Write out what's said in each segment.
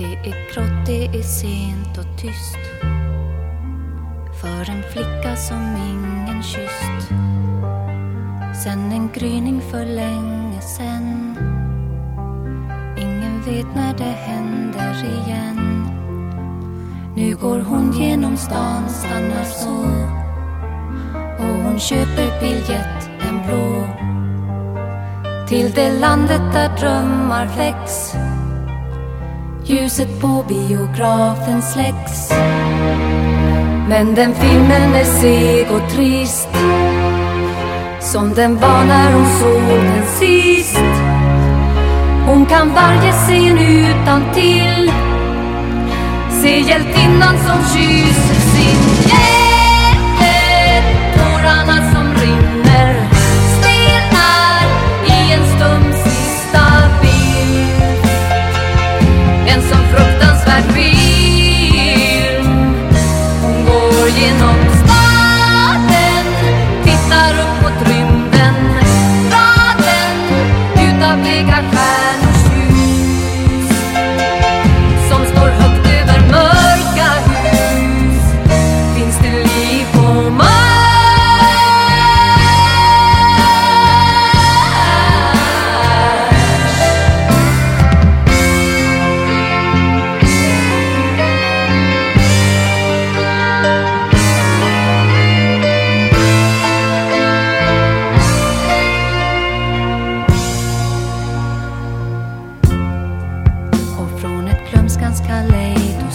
Det är grått, det är sent och tyst. För en flicka som ingen kysst. Sen en gryning för länge sen. Ingen vet när det händer igen. Nu går hon genom stan, stannar så. Och hon köper biljett, en blå. Till det landet där drömmar väcks. Ljuset på biografen släcks. Men den filmen är seg och trist Som den var när hon såg den sist. Hon kan varje scen utan till. Se hjältinnan som kysser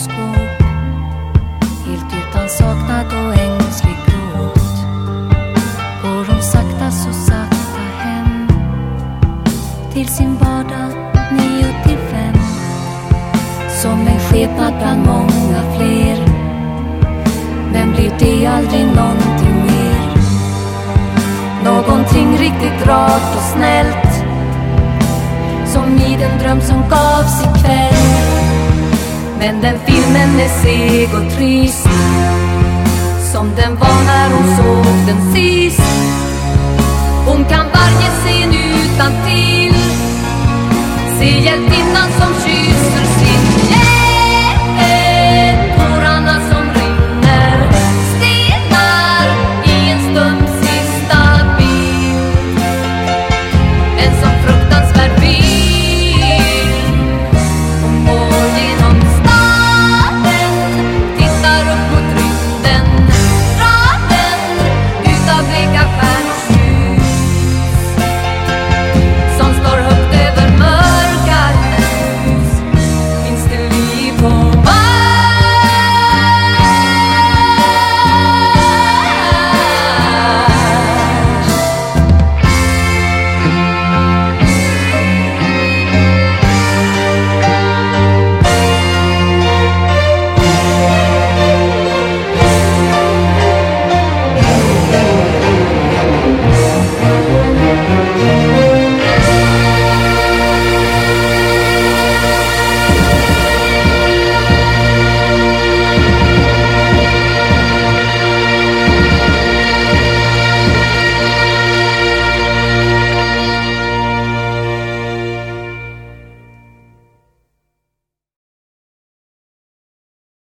kaleidoskop Helt utan saknad och ängslig gråt Går hon sakta så sakta hem. Till sin vardag nio till fem. Som en skepnad bland många fler. Men blir det aldrig någonting mer? Någonting riktigt rakt och snällt. Som i den dröm som gavs ikväll. Men den filmen är seg och trist. Som den var när hon såg den sist.